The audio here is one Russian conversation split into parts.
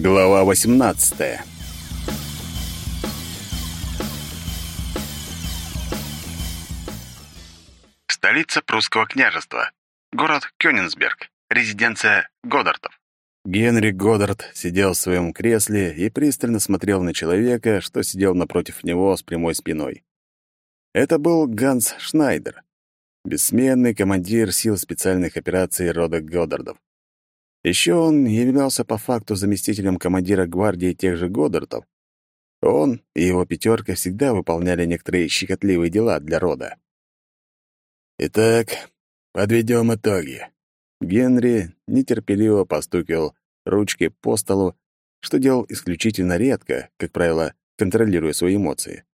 Глава 18. Столица прусского княжества. Город Кёнигсберг. Резиденция Годдартов. Генри Годдард сидел в своем кресле и пристально смотрел на человека, что сидел напротив него с прямой спиной. Это был Ганс Шнайдер, бессменный командир сил специальных операций рода Годдардов. Еще он являлся по факту заместителем командира гвардии тех же Годдартов. Он и его пятерка всегда выполняли некоторые щекотливые дела для рода. Итак, подведем итоги. Генри нетерпеливо постукивал ручкой по столу, что делал исключительно редко, как правило, контролируя свои эмоции.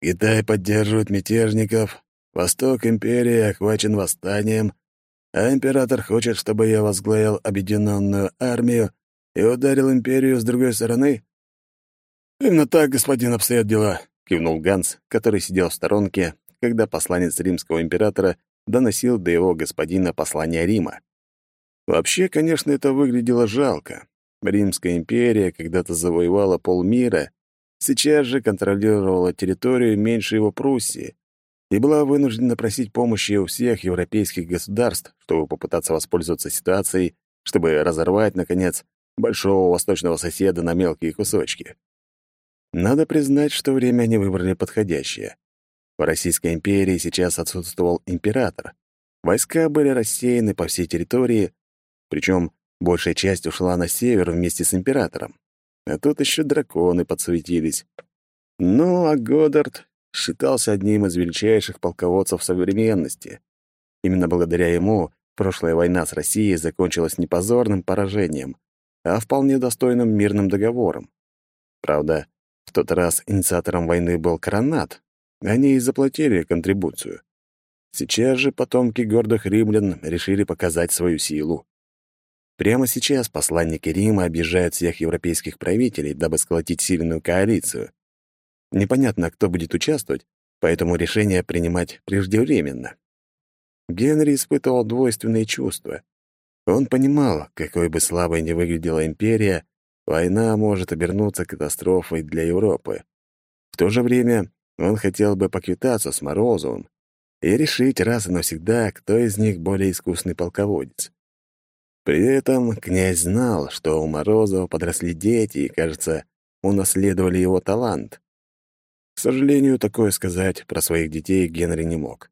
Китай поддерживает мятежников, Восток империи охвачен восстанием, а император хочет, чтобы я возглавил объединенную армию и ударил империю с другой стороны? Именно так, господин, обстоят дела, кивнул Ганс, который сидел в сторонке, когда посланец римского императора доносил до его господина послание Рима. Вообще, конечно, это выглядело жалко. Римская империя когда-то завоевала полмира, сейчас же контролировала территорию меньше его Пруссии, и была вынуждена просить помощи у всех европейских государств, чтобы попытаться воспользоваться ситуацией, чтобы разорвать, наконец, большого восточного соседа на мелкие кусочки. Надо признать, что время они выбрали подходящее. В Российской империи сейчас отсутствовал император. Войска были рассеяны по всей территории, причем большая часть ушла на север вместе с императором. А тут еще драконы подсуетились. Ну, а Годдард считался одним из величайших полководцев современности. Именно благодаря ему прошлая война с Россией закончилась не позорным поражением, а вполне достойным мирным договором. Правда, в тот раз инициатором войны был Коронат. Они и заплатили контрибуцию. Сейчас же потомки гордых римлян решили показать свою силу. Прямо сейчас посланники Рима объезжают всех европейских правителей, дабы сколотить сильную коалицию. Непонятно, кто будет участвовать, поэтому решение принимать преждевременно. Генри испытывал двойственные чувства. Он понимал, какой бы слабой ни выглядела империя, война может обернуться катастрофой для Европы. В то же время он хотел бы поквитаться с Морозовым и решить раз и навсегда, кто из них более искусный полководец. При этом князь знал, что у Морозова подросли дети и, кажется, унаследовали его талант. К сожалению, такое сказать про своих детей Генри не мог.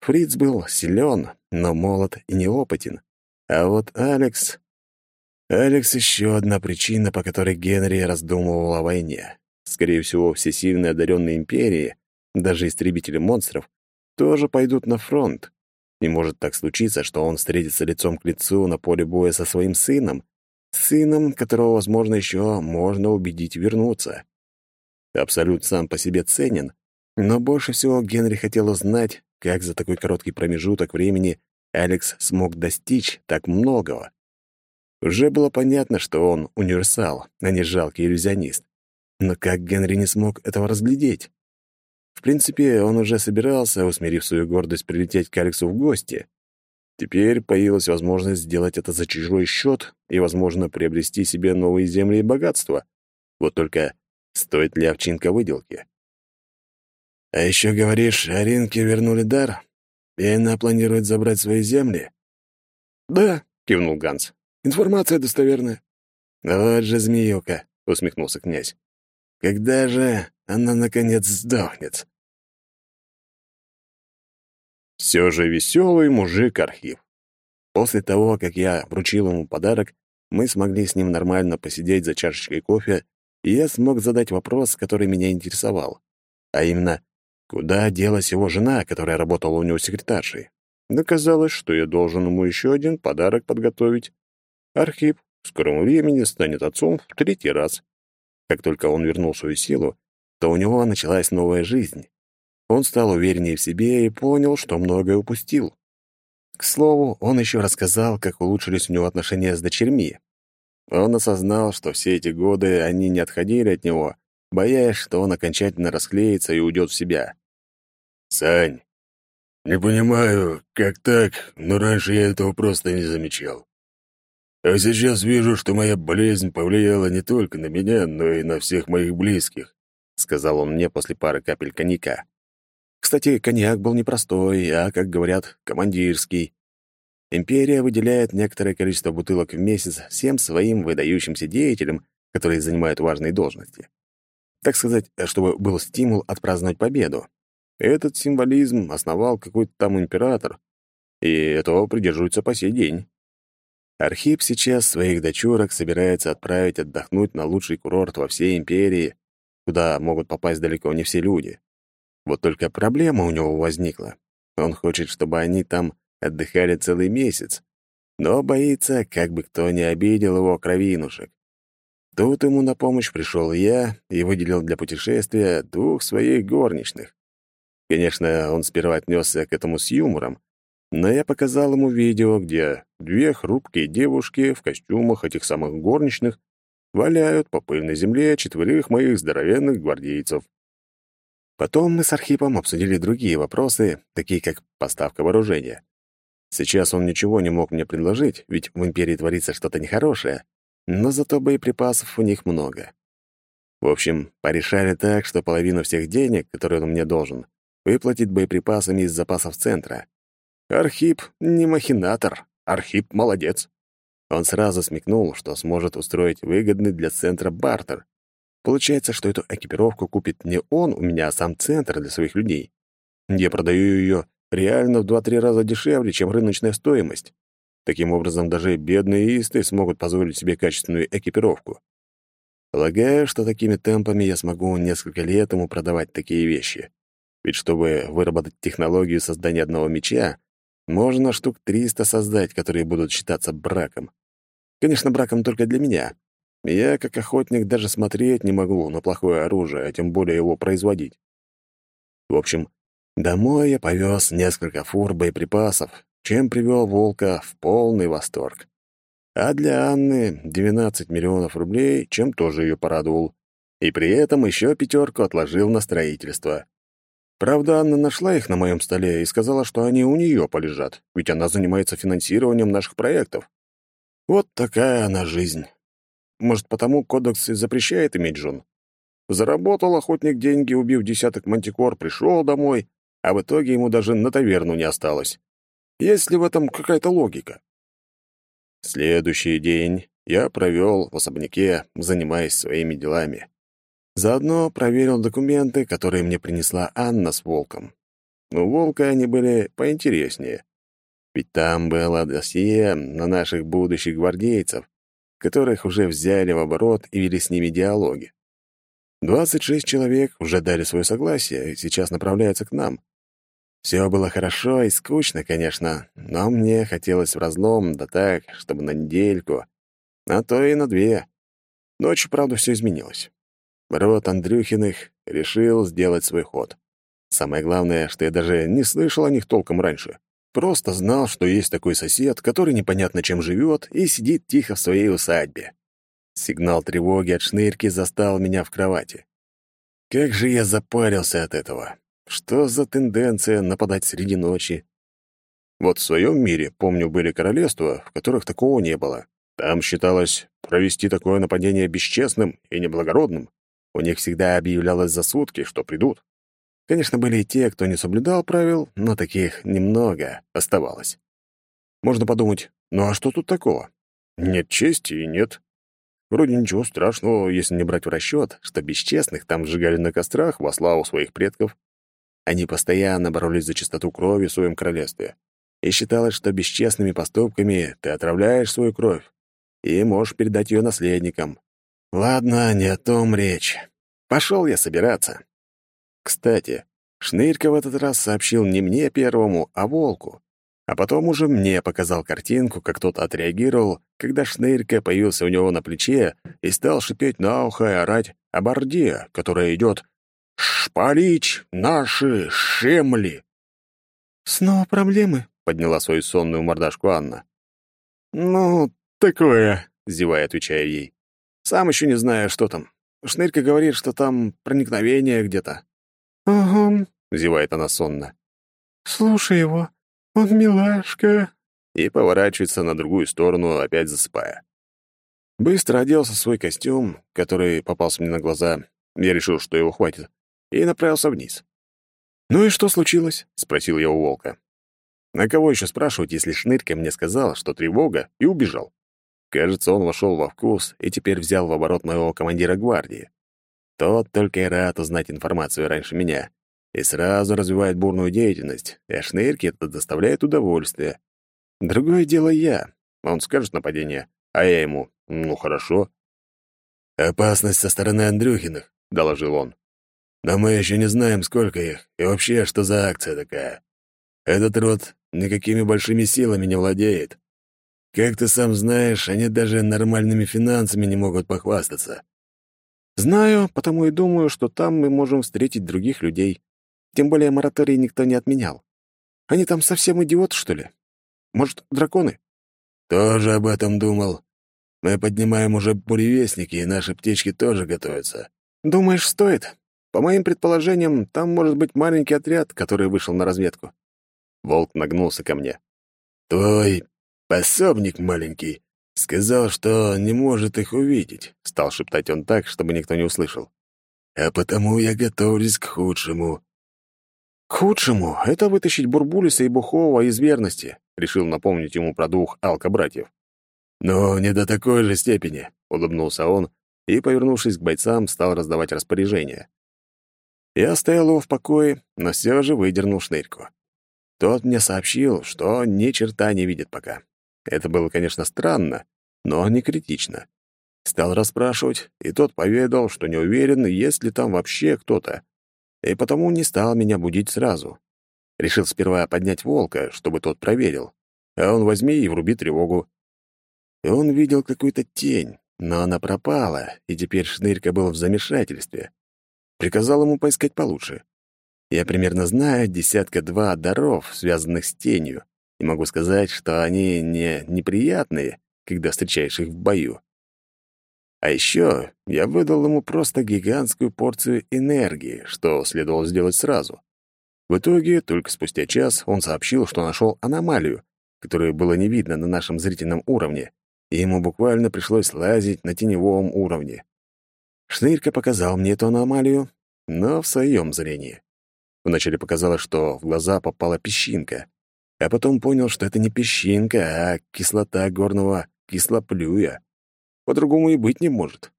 Фриц был силен, но молод и неопытен. А вот Алекс... Алекс — еще одна причина, по которой Генри раздумывал о войне. Скорее всего, все сильные одаренные империи, даже истребители монстров, тоже пойдут на фронт. И может так случиться, что он встретится лицом к лицу на поле боя со своим сыном, сыном, которого, возможно, еще можно убедить вернуться. Абсолют сам по себе ценен, но больше всего Генри хотел узнать, как за такой короткий промежуток времени Алекс смог достичь так многого. Уже было понятно, что он универсал, а не жалкий иллюзионист. Но как Генри не смог этого разглядеть? В принципе, он уже собирался, усмирив свою гордость, прилететь к Алексу в гости. Теперь появилась возможность сделать это за чужой счет и, возможно, приобрести себе новые земли и богатства. Вот только Стоит ли овчинка выделки? А еще говоришь, Аринке вернули дар, и она планирует забрать свои земли? Да, кивнул Ганс. Информация достоверная. Вот же змеюка, усмехнулся князь. Когда же она наконец сдохнет? Все же веселый мужик архив. После того, как я вручил ему подарок, мы смогли с ним нормально посидеть за чашечкой кофе я смог задать вопрос, который меня интересовал. А именно, куда делась его жена, которая работала у него секретаршей? Оказалось, что я должен ему еще один подарок подготовить. Архип в скором времени станет отцом в третий раз. Как только он вернул свою силу, то у него началась новая жизнь. Он стал увереннее в себе и понял, что многое упустил. К слову, он еще рассказал, как улучшились у него отношения с дочерьми, он осознал, что все эти годы они не отходили от него, боясь, что он окончательно расклеится и уйдет в себя. «Сань, не понимаю, как так, но раньше я этого просто не замечал. А сейчас вижу, что моя болезнь повлияла не только на меня, но и на всех моих близких», — сказал он мне после пары капель коньяка. Кстати, коньяк был не простой, а, как говорят, командирский. Империя выделяет некоторое количество бутылок в месяц всем своим выдающимся деятелям, которые занимают важные должности. Так сказать, чтобы был стимул отпраздновать победу. Этот символизм основал какой-то там император, и этого придерживаются по сей день. Архип сейчас своих дочурок собирается отправить отдохнуть на лучший курорт во всей империи, куда могут попасть далеко не все люди. Вот только проблема у него возникла. Он хочет, чтобы они там отдыхали целый месяц, но боится, как бы кто не обидел его кровинушек. Тут ему на помощь пришел я и выделил для путешествия двух своих горничных. Конечно, он сперва отнесся к этому с юмором, но я показал ему видео, где две хрупкие девушки в костюмах этих самых горничных валяют по пыльной земле четверых моих здоровенных гвардейцев. Потом мы с Архипом обсудили другие вопросы, такие как поставка вооружения. Сейчас он ничего не мог мне предложить, ведь в Империи творится что-то нехорошее, но зато боеприпасов у них много. В общем, порешали так, что половину всех денег, которые он мне должен, выплатит боеприпасами из запасов центра. Архип не махинатор, Архип молодец. Он сразу смекнул, что сможет устроить выгодный для центра бартер. Получается, что эту экипировку купит не он у меня, а сам центр для своих людей. Я продаю ее реально в 2-3 раза дешевле, чем рыночная стоимость. Таким образом, даже бедные исты смогут позволить себе качественную экипировку. Полагаю, что такими темпами я смогу несколько лет ему продавать такие вещи. Ведь чтобы выработать технологию создания одного меча, можно штук 300 создать, которые будут считаться браком. Конечно, браком только для меня. Я, как охотник, даже смотреть не могу на плохое оружие, а тем более его производить. В общем, домой я повез несколько фур боеприпасов, чем привел волка в полный восторг. А для Анны 12 миллионов рублей, чем тоже ее порадовал. И при этом еще пятерку отложил на строительство. Правда, Анна нашла их на моем столе и сказала, что они у нее полежат, ведь она занимается финансированием наших проектов. Вот такая она жизнь. Может, потому кодекс и запрещает иметь жен? Заработал охотник деньги, убив десяток мантикор, пришел домой, а в итоге ему даже на таверну не осталось. Есть ли в этом какая-то логика? Следующий день я провел в особняке, занимаясь своими делами. Заодно проверил документы, которые мне принесла Анна с Волком. У Волка они были поинтереснее. Ведь там было досье на наших будущих гвардейцев, которых уже взяли в оборот и вели с ними диалоги. 26 человек уже дали свое согласие и сейчас направляются к нам. Все было хорошо и скучно, конечно, но мне хотелось в разлом, да так, чтобы на недельку, а то и на две. Ночью, правда, все изменилось. Род Андрюхиных решил сделать свой ход. Самое главное, что я даже не слышал о них толком раньше. Просто знал, что есть такой сосед, который непонятно чем живет и сидит тихо в своей усадьбе. Сигнал тревоги от шнырки застал меня в кровати. Как же я запарился от этого. Что за тенденция нападать среди ночи? Вот в своем мире, помню, были королевства, в которых такого не было. Там считалось провести такое нападение бесчестным и неблагородным. У них всегда объявлялось за сутки, что придут. Конечно, были и те, кто не соблюдал правил, но таких немного оставалось. Можно подумать, ну а что тут такого? Нет чести и нет. Вроде ничего страшного, если не брать в расчет, что бесчестных там сжигали на кострах во славу своих предков. Они постоянно боролись за чистоту крови в своем королевстве. И считалось, что бесчестными поступками ты отравляешь свою кровь и можешь передать ее наследникам, Ладно, не о том речь. Пошел я собираться. Кстати, Шнырька в этот раз сообщил не мне первому, а Волку. А потом уже мне показал картинку, как тот отреагировал, когда Шнырька появился у него на плече и стал шипеть на ухо и орать о борде, которая идет «Шпалить наши шемли!» «Снова проблемы?» — подняла свою сонную мордашку Анна. «Ну, такое», — зевая, отвечаю ей. Сам еще не знаю, что там. Шнырька говорит, что там проникновение где-то. «Ага», — зевает она сонно. «Слушай его. Он милашка. и поворачивается на другую сторону, опять засыпая. Быстро оделся в свой костюм, который попался мне на глаза. Я решил, что его хватит, и направился вниз. «Ну и что случилось?» — спросил я у волка. На кого еще спрашивать, если Шнырька мне сказал, что тревога, и убежал? Кажется, он вошел во вкус и теперь взял в оборот моего командира гвардии. Тот только и рад узнать информацию раньше меня и сразу развивает бурную деятельность, а Шнырьке это доставляет удовольствие. Другое дело я. Он скажет нападение, а я ему «ну хорошо». «Опасность со стороны Андрюхиных», — доложил он. «Но мы еще не знаем, сколько их, и вообще, что за акция такая. Этот род никакими большими силами не владеет. Как ты сам знаешь, они даже нормальными финансами не могут похвастаться. Знаю, потому и думаю, что там мы можем встретить других людей. Тем более мораторий никто не отменял. Они там совсем идиоты, что ли? Может, драконы? Тоже об этом думал. Мы поднимаем уже буревестники, и наши птички тоже готовятся. Думаешь, стоит? По моим предположениям, там может быть маленький отряд, который вышел на разведку. Волк нагнулся ко мне. «Твой пособник маленький сказал, что не может их увидеть», — стал шептать он так, чтобы никто не услышал. «А потому я готовлюсь к худшему». «К худшему — это вытащить Бурбулиса и Бухова из верности», — решил напомнить ему про двух алка-братьев. «Но не до такой же степени», — улыбнулся он и, повернувшись к бойцам, стал раздавать распоряжения. Я оставил его в покое, но все же выдернул шнырьку. Тот мне сообщил, что ни черта не видит пока. Это было, конечно, странно, но не критично. Стал расспрашивать, и тот поведал, что не уверен, есть ли там вообще кто-то, и потому не стал меня будить сразу. Решил сперва поднять волка, чтобы тот проверил, а он возьми и вруби тревогу. И он видел какую-то тень, но она пропала, и теперь Шнырька был в замешательстве. Приказал ему поискать получше. Я примерно знаю десятка-два даров, связанных с тенью, и могу сказать, что они не неприятные, когда встречаешь их в бою. А еще я выдал ему просто гигантскую порцию энергии, что следовало сделать сразу. В итоге, только спустя час, он сообщил, что нашел аномалию, которую было не видно на нашем зрительном уровне, и ему буквально пришлось лазить на теневом уровне. Шнырька показал мне эту аномалию, но в своем зрении. Вначале показалось, что в глаза попала песчинка, а потом понял, что это не песчинка, а кислота горного кислоплюя. По-другому и быть не может.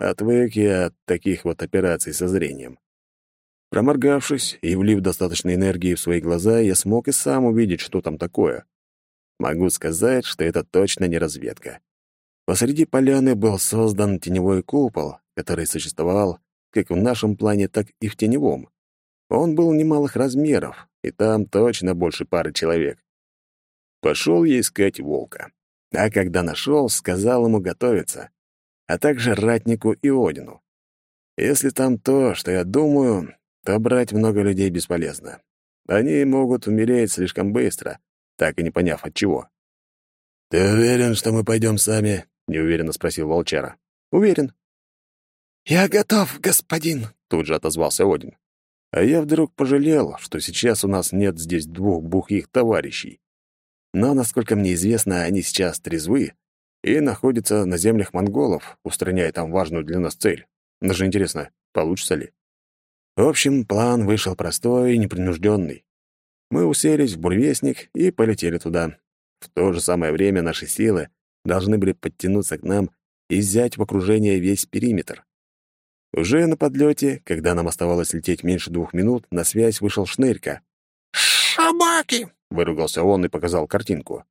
Отвык я от таких вот операций со зрением. Проморгавшись и влив достаточно энергии в свои глаза, я смог и сам увидеть, что там такое. Могу сказать, что это точно не разведка. Посреди поляны был создан теневой купол, который существовал как в нашем плане, так и в теневом. Он был немалых размеров, и там точно больше пары человек. Пошел я искать волка. А когда нашел, сказал ему готовиться, а также ратнику и Одину. Если там то, что я думаю, то брать много людей бесполезно. Они могут умереть слишком быстро, так и не поняв от чего. «Ты уверен, что мы пойдем сами?» — неуверенно спросил волчара. «Уверен». «Я готов, господин», — тут же отозвался Один. А я вдруг пожалел, что сейчас у нас нет здесь двух бухих товарищей. Но, насколько мне известно, они сейчас трезвы и находятся на землях монголов, устраняя там важную для нас цель. Даже интересно, получится ли? В общем, план вышел простой и непринужденный. Мы уселись в буревестник и полетели туда. В то же самое время наши силы должны были подтянуться к нам и взять в окружение весь периметр. Уже на подлете, когда нам оставалось лететь меньше двух минут, на связь вышел Шнырька. «Собаки!» — выругался он и показал картинку.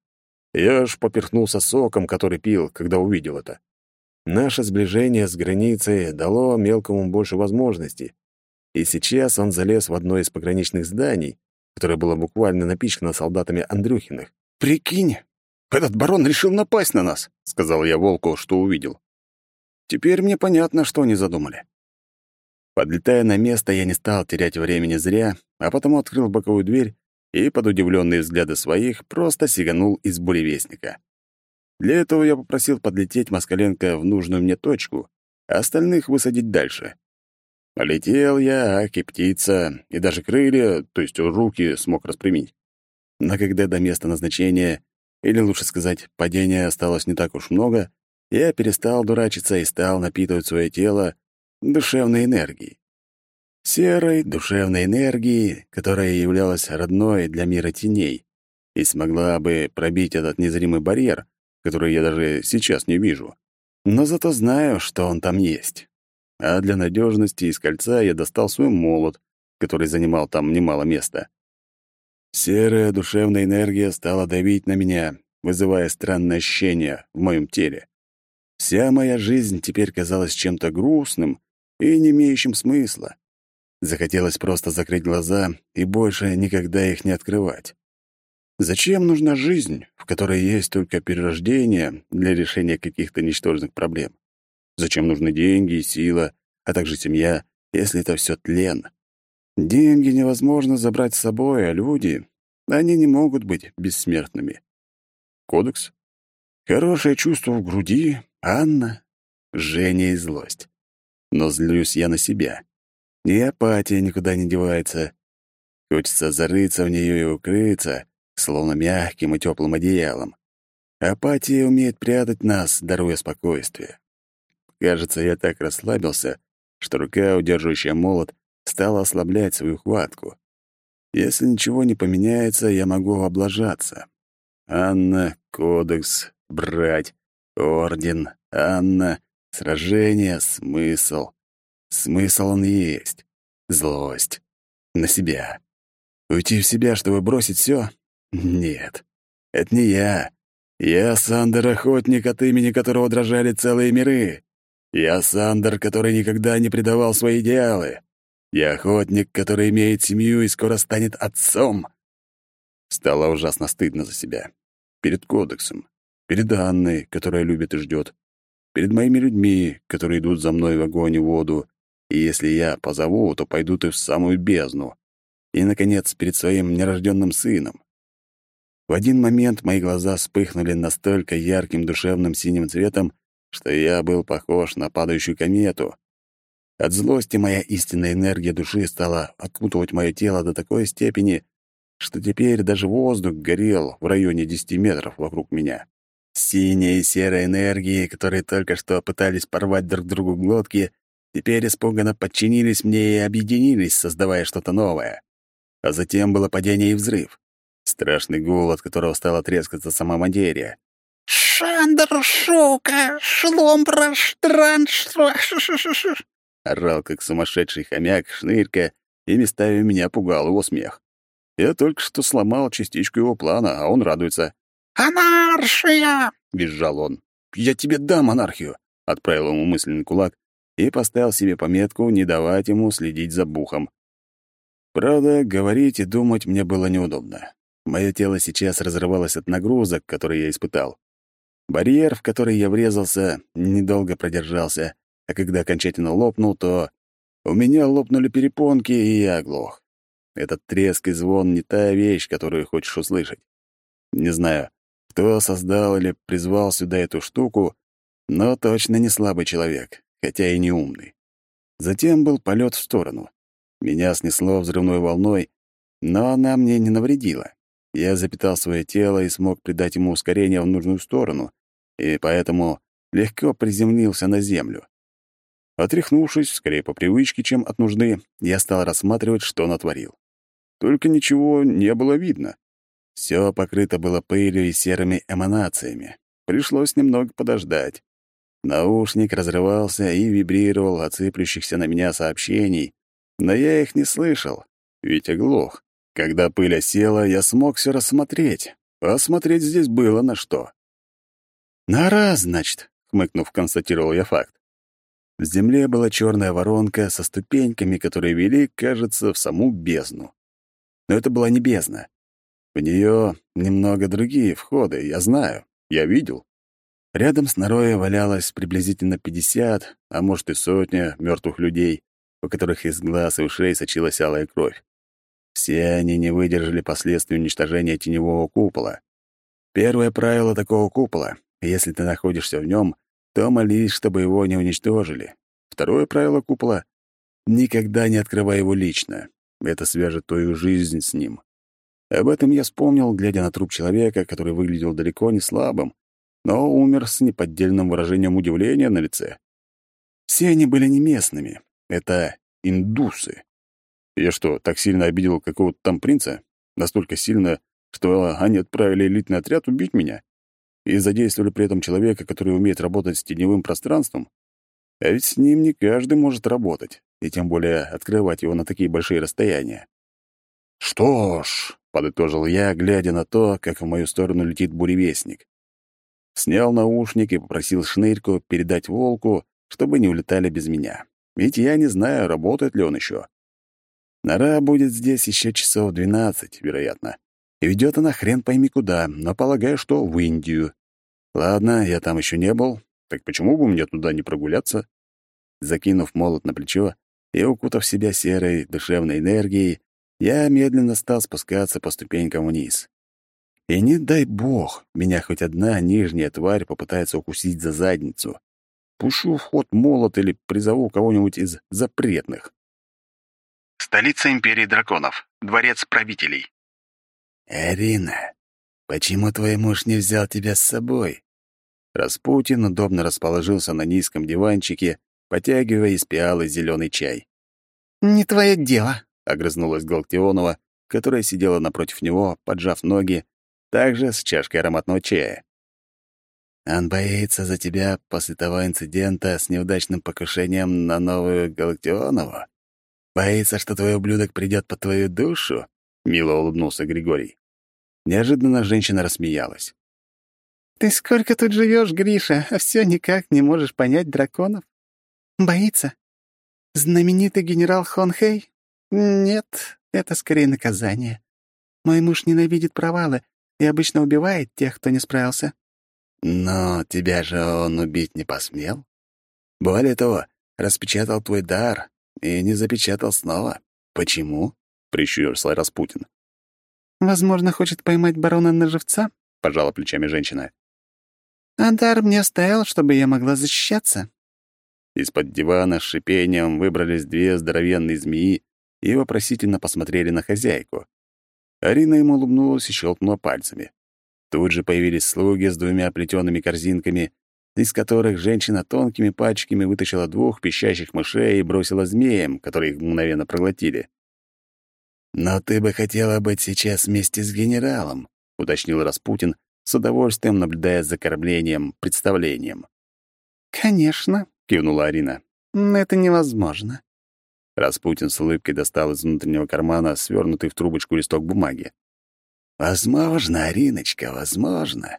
Я аж поперхнулся соком, который пил, когда увидел это. Наше сближение с границей дало мелкому больше возможностей, и сейчас он залез в одно из пограничных зданий, которое было буквально напичкано солдатами Андрюхиных. «Прикинь, этот барон решил напасть на нас», — сказал я волку, что увидел. Теперь мне понятно, что они задумали. Подлетая на место, я не стал терять времени зря, а потому открыл боковую дверь и, под удивленные взгляды своих, просто сиганул из буревестника. Для этого я попросил подлететь Москаленко в нужную мне точку, а остальных высадить дальше. Полетел я, аки птица, и даже крылья, то есть руки, смог распрямить. Но когда до места назначения или лучше сказать, падения осталось не так уж много, я перестал дурачиться и стал напитывать свое тело душевной энергией. Серой душевной энергией, которая являлась родной для мира теней и смогла бы пробить этот незримый барьер, который я даже сейчас не вижу. Но зато знаю, что он там есть. А для надежности из кольца я достал свой молот, который занимал там немало места. Серая душевная энергия стала давить на меня, вызывая странное ощущение в моем теле. Вся моя жизнь теперь казалась чем-то грустным и не имеющим смысла. Захотелось просто закрыть глаза и больше никогда их не открывать. Зачем нужна жизнь, в которой есть только перерождение для решения каких-то ничтожных проблем? Зачем нужны деньги и сила, а также семья, если это все тлен? Деньги невозможно забрать с собой, а люди, они не могут быть бессмертными. Кодекс? Хорошее чувство в груди, Анна, Женя и злость. Но злюсь я на себя. И апатия никуда не девается. Хочется зарыться в нее и укрыться, словно мягким и теплым одеялом. Апатия умеет прятать нас, даруя спокойствие. Кажется, я так расслабился, что рука, удерживающая молот, стала ослаблять свою хватку. Если ничего не поменяется, я могу облажаться. Анна, кодекс, брать, орден, Анна, сражение, смысл. Смысл он есть. Злость. На себя. Уйти в себя, чтобы бросить все? Нет. Это не я. Я Сандер Охотник, от имени которого дрожали целые миры. Я Сандер, который никогда не предавал свои идеалы. Я охотник, который имеет семью и скоро станет отцом. Стало ужасно стыдно за себя. Перед кодексом. Перед Анной, которая любит и ждет. Перед моими людьми, которые идут за мной в огонь и воду. И если я позову, то пойдут и в самую бездну. И, наконец, перед своим нерожденным сыном. В один момент мои глаза вспыхнули настолько ярким душевным синим цветом, что я был похож на падающую комету. От злости моя истинная энергия души стала окутывать мое тело до такой степени, что теперь даже воздух горел в районе 10 метров вокруг меня. Синяя и серая энергии, которые только что пытались порвать друг другу глотки, теперь испуганно подчинились мне и объединились, создавая что-то новое. А затем было падение и взрыв. Страшный гул, от которого стала трескаться сама материя. «Шандр, шука, шломбра, штранш...» Орал, как сумасшедший хомяк, шнырька, и местами меня пугал его смех. Я только что сломал частичку его плана, а он радуется. «Анаршия!» — визжал он. «Я тебе дам анархию!» — отправил ему мысленный кулак и поставил себе пометку не давать ему следить за бухом. Правда, говорить и думать мне было неудобно. Мое тело сейчас разрывалось от нагрузок, которые я испытал. Барьер, в который я врезался, недолго продержался, а когда окончательно лопнул, то у меня лопнули перепонки, и я оглох. Этот треск и звон — не та вещь, которую хочешь услышать. Не знаю, кто создал или призвал сюда эту штуку, но точно не слабый человек, хотя и не умный. Затем был полет в сторону. Меня снесло взрывной волной, но она мне не навредила. Я запитал свое тело и смог придать ему ускорение в нужную сторону, и поэтому легко приземлился на землю. Отряхнувшись, скорее по привычке, чем от нужды, я стал рассматривать, что натворил. Только ничего не было видно. Все покрыто было пылью и серыми эманациями. Пришлось немного подождать. Наушник разрывался и вибрировал от сыплющихся на меня сообщений, но я их не слышал, ведь оглох. Когда пыль осела, я смог все рассмотреть. Посмотреть здесь было на что. «На раз, значит», — хмыкнув, констатировал я факт. В земле была черная воронка со ступеньками, которые вели, кажется, в саму бездну. Но это была не бездна. В нее немного другие входы, я знаю, я видел. Рядом с норой валялось приблизительно пятьдесят, а может и сотня мертвых людей, у которых из глаз и ушей сочилась алая кровь. Все они не выдержали последствий уничтожения теневого купола. Первое правило такого купола — если ты находишься в нем, то молись, чтобы его не уничтожили. Второе правило купола — никогда не открывай его лично. Это свяжет твою жизнь с ним. Об этом я вспомнил, глядя на труп человека, который выглядел далеко не слабым, но умер с неподдельным выражением удивления на лице. Все они были не местными. Это индусы. Я что, так сильно обидел какого-то там принца? Настолько сильно, что они отправили элитный отряд убить меня? И задействовали при этом человека, который умеет работать с теневым пространством? А ведь с ним не каждый может работать, и тем более открывать его на такие большие расстояния. «Что ж», — подытожил я, глядя на то, как в мою сторону летит буревестник. Снял наушник и попросил шнырьку передать волку, чтобы не улетали без меня. Ведь я не знаю, работает ли он еще. Нора будет здесь еще часов двенадцать, вероятно. И ведет она хрен пойми куда, но полагаю, что в Индию. Ладно, я там еще не был, так почему бы мне туда не прогуляться? Закинув молот на плечо и укутав себя серой душевной энергией, я медленно стал спускаться по ступенькам вниз. И не дай бог, меня хоть одна нижняя тварь попытается укусить за задницу. Пушу в ход молот или призову кого-нибудь из запретных. Столица Империи Драконов. Дворец правителей. «Арина, почему твой муж не взял тебя с собой?» Распутин удобно расположился на низком диванчике, потягивая из пиалы зеленый чай. «Не твое дело», — огрызнулась Галактионова, которая сидела напротив него, поджав ноги, также с чашкой ароматного чая. «Он боится за тебя после того инцидента с неудачным покушением на новую Галактионову? Боится, что твой ублюдок придет по твою душу?» — мило улыбнулся Григорий. Неожиданно женщина рассмеялась. «Ты сколько тут живешь, Гриша, а все никак не можешь понять драконов? Боится? Знаменитый генерал Хонхей? Нет, это скорее наказание. Мой муж ненавидит провалы и обычно убивает тех, кто не справился». «Но тебя же он убить не посмел. Более того, распечатал твой дар и не запечатал снова. Почему?» — прищурился Распутин. «Возможно, хочет поймать барона на живца?» — пожала плечами женщина. «А дар мне оставил, чтобы я могла защищаться». Из-под дивана с шипением выбрались две здоровенные змеи и вопросительно посмотрели на хозяйку. Арина ему улыбнулась и щелкнула пальцами. Тут же появились слуги с двумя плетеными корзинками, из которых женщина тонкими пальчиками вытащила двух пищащих мышей и бросила змеям, которые их мгновенно проглотили. «Но ты бы хотела быть сейчас вместе с генералом», — уточнил Распутин, с удовольствием наблюдая за кормлением, представлением. «Конечно», — кивнула Арина. «Это невозможно». Распутин с улыбкой достал из внутреннего кармана свернутый в трубочку листок бумаги. «Возможно, Ариночка, возможно.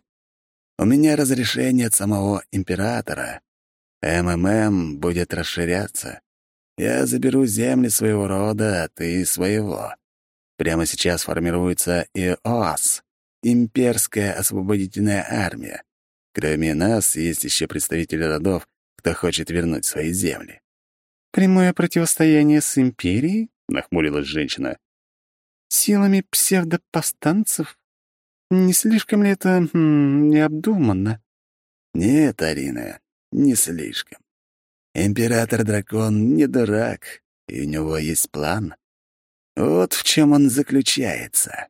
У меня разрешение от самого императора. МММ будет расширяться. Я заберу земли своего рода, а ты своего. Прямо сейчас формируется ИОАС — Имперская освободительная армия. Кроме нас, есть еще представители родов, кто хочет вернуть свои земли. «Прямое противостояние с Империей?» — нахмурилась женщина. «Силами псевдоповстанцев? Не слишком ли это хм, необдуманно?» «Нет, Арина, не слишком. Император-дракон не дурак, и у него есть план. Вот в чем он заключается.